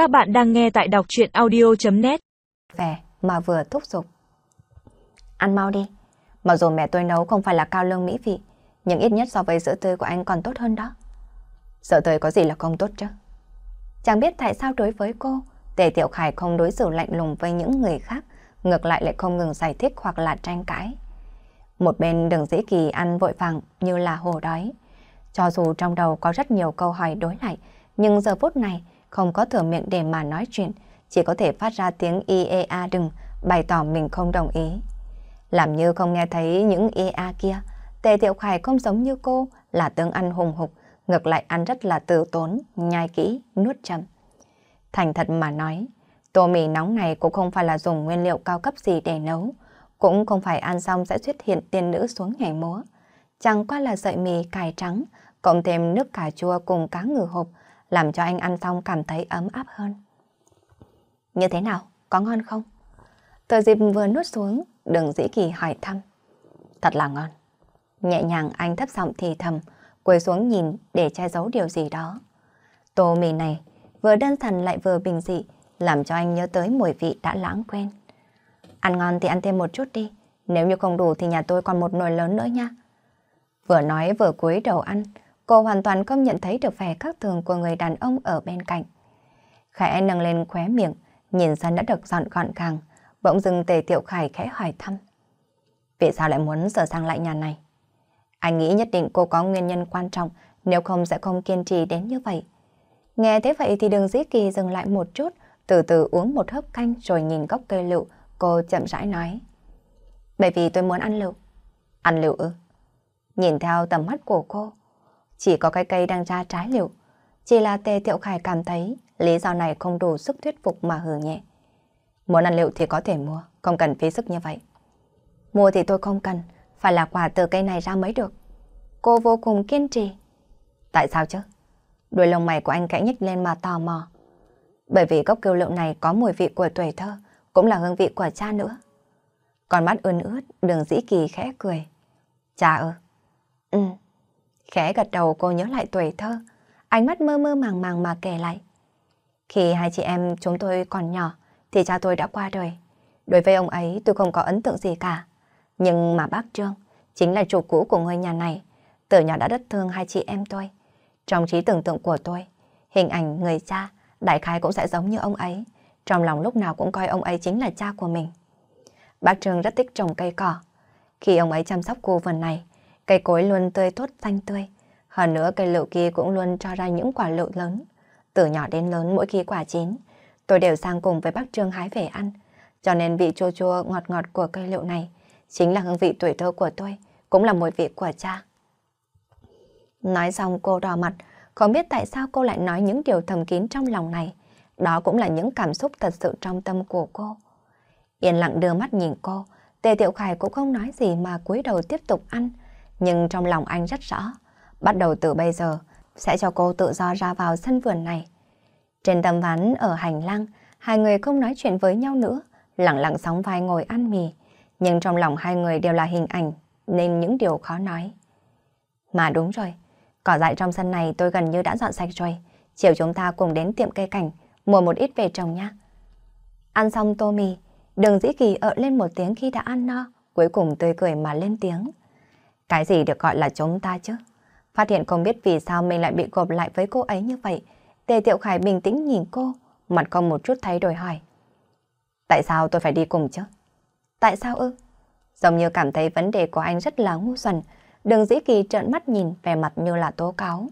Các bạn đang nghe tại đọc chuyện audio.net về mà vừa thúc giục. Ăn mau đi. Mặc dù mẹ tôi nấu không phải là cao lương mỹ vị, nhưng ít nhất so với sữa tươi của anh còn tốt hơn đó. Sữa tươi có gì là không tốt chứ? Chẳng biết tại sao đối với cô, Tề Tiểu Khải không đối xử lạnh lùng với những người khác, ngược lại lại không ngừng giải thích hoặc là tranh cãi. Một bên đường dĩ kỳ ăn vội vàng như là hồ đói. Cho dù trong đầu có rất nhiều câu hỏi đối lại, nhưng giờ phút này không có thừa miệng để mà nói chuyện, chỉ có thể phát ra tiếng IEA đừng, bày tỏ mình không đồng ý. Làm như không nghe thấy những IEA kia, Tề Tiểu Khải không giống như cô là tướng ăn hùng hục, ngược lại ăn rất là từ tốn, nhai kỹ, nuốt chậm. Thành thật mà nói, tô mì nóng này cũng không phải là dùng nguyên liệu cao cấp gì để nấu, cũng không phải ăn xong sẽ xuất hiện tiên nữ xuống nhảy múa. Chẳng qua là sợi mì cải trắng, cộng thêm nước cà chua cùng cá ngừ hộp, làm cho anh ăn xong cảm thấy ấm áp hơn. Như thế nào? Có ngon không? Tờ dịp vừa nuốt xuống, đừng dĩ kỳ hỏi thăm. Thật là ngon. Nhẹ nhàng anh thấp giọng thì thầm, quay xuống nhìn để che giấu điều gì đó. Tô mì này vừa đơn thần lại vừa bình dị, làm cho anh nhớ tới mùi vị đã lãng quên. Ăn ngon thì ăn thêm một chút đi, nếu như không đủ thì nhà tôi còn một nồi lớn nữa nha. Vừa nói vừa cúi đầu ăn, cô hoàn toàn không nhận thấy được vẻ khác thường của người đàn ông ở bên cạnh. Khải nâng lên khóe miệng, nhìn sân đã được dọn gọn gàng, bỗng dưng tề tiểu khải khẽ hỏi thăm. Vì sao lại muốn sửa sang lại nhà này? Anh nghĩ nhất định cô có nguyên nhân quan trọng, nếu không sẽ không kiên trì đến như vậy. Nghe thế vậy thì đường dĩ kỳ dừng lại một chút, từ từ uống một hớp canh rồi nhìn gốc cây lựu, cô chậm rãi nói. Bởi vì tôi muốn ăn lựu. Ăn lựu ư? Nhìn theo tầm mắt của cô, chỉ có cái cây đang ra trái liệu. Chỉ là Tề thiệu Khải cảm thấy lý do này không đủ sức thuyết phục mà hừ nhẹ. Muốn ăn liệu thì có thể mua, không cần phí sức như vậy. Mua thì tôi không cần, phải là quả từ cây này ra mới được. Cô vô cùng kiên trì. Tại sao chứ? Đuôi lông mày của anh khẽ nhích lên mà tò mò. Bởi vì gốc kiêu liệu này có mùi vị của tuổi thơ, cũng là hương vị của cha nữa. Còn mắt ươn ướt, đường dĩ kỳ khẽ cười. Cha ơ? Ừ. Khẽ gật đầu cô nhớ lại tuổi thơ, ánh mắt mơ mơ màng màng mà kể lại. Khi hai chị em chúng tôi còn nhỏ, thì cha tôi đã qua đời. Đối với ông ấy tôi không có ấn tượng gì cả. Nhưng mà bác Trương, chính là chủ cũ của ngôi nhà này, từ nhỏ đã rất thương hai chị em tôi. Trong trí tưởng tượng của tôi, hình ảnh người cha đại khái cũng sẽ giống như ông ấy. Trong lòng lúc nào cũng coi ông ấy chính là cha của mình. Bác Trương rất thích trồng cây cỏ. Khi ông ấy chăm sóc khu vườn này, cây cối luôn tươi tốt xanh tươi. Hơn nữa cây lựu kia cũng luôn cho ra những quả lựu lớn. Từ nhỏ đến lớn mỗi khi quả chín, tôi đều sang cùng với bác Trương hái về ăn. Cho nên vị chua chua ngọt ngọt của cây lựu này chính là hương vị tuổi thơ của tôi, cũng là mùi vị của cha. Nói xong cô đỏ mặt, không biết tại sao cô lại nói những điều thầm kín trong lòng này. Đó cũng là những cảm xúc thật sự trong tâm của cô. Yên lặng đưa mắt nhìn cô, Tề Tiểu Khải cũng không nói gì mà cúi đầu tiếp tục ăn. Nhưng trong lòng anh rất rõ, bắt đầu từ bây giờ sẽ cho cô tự do ra vào sân vườn này. Trên tấm ván ở hành lang, hai người không nói chuyện với nhau nữa, lặng lặng sóng vai ngồi ăn mì. Nhưng trong lòng hai người đều là hình ảnh, nên những điều khó nói. Mà đúng rồi, cỏ dại trong sân này tôi gần như đã dọn sạch rồi. Chiều chúng ta cùng đến tiệm cây cảnh, mua một ít về trồng nha. Ăn xong tô mì, đường dĩ kỳ ợ lên một tiếng khi đã ăn no, cuối cùng tươi cười mà lên tiếng. Cái gì được gọi là chúng ta chứ? Phát hiện không biết vì sao mình lại bị gộp lại với cô ấy như vậy. Tề Tiệu Khải bình tĩnh nhìn cô, mặt không một chút thay đổi hỏi. Tại sao tôi phải đi cùng chứ? Tại sao ư? Giống như cảm thấy vấn đề của anh rất là ngu xuẩn, đường dĩ kỳ trợn mắt nhìn vẻ mặt như là tố cáo.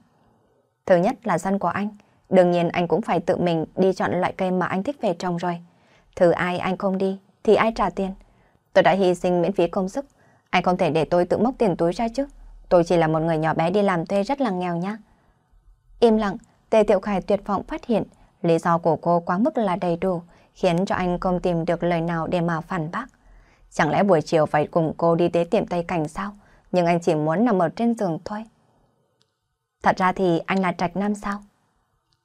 Thứ nhất là dân của anh, đương nhiên anh cũng phải tự mình đi chọn loại cây mà anh thích về trồng rồi. Thứ ai anh không đi, thì ai trả tiền. Tôi đã hy sinh miễn phí công sức, anh không thể để tôi tự móc tiền túi ra chứ. Tôi chỉ là một người nhỏ bé đi làm thuê rất là nghèo nhá. Im lặng, Tề Tiểu Khải tuyệt vọng phát hiện lý do của cô quá mức là đầy đủ, khiến cho anh không tìm được lời nào để mà phản bác. Chẳng lẽ buổi chiều phải cùng cô đi tới tiệm Tây Cảnh sao? Nhưng anh chỉ muốn nằm ở trên giường thôi. Thật ra thì anh là trạch nam sao?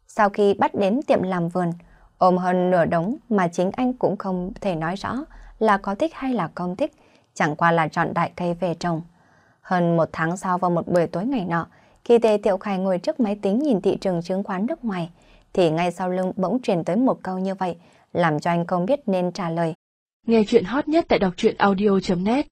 Sau khi bắt đến tiệm làm vườn, ôm hơn nửa đống mà chính anh cũng không thể nói rõ là có thích hay là không thích, chẳng qua là chọn đại cây về trồng. Hơn một tháng sau vào một buổi tối ngày nọ, khi Tề Tiểu Khải ngồi trước máy tính nhìn thị trường chứng khoán nước ngoài, thì ngay sau lưng bỗng truyền tới một câu như vậy, làm cho anh không biết nên trả lời. Nghe chuyện hot nhất tại đọc truyện audio.net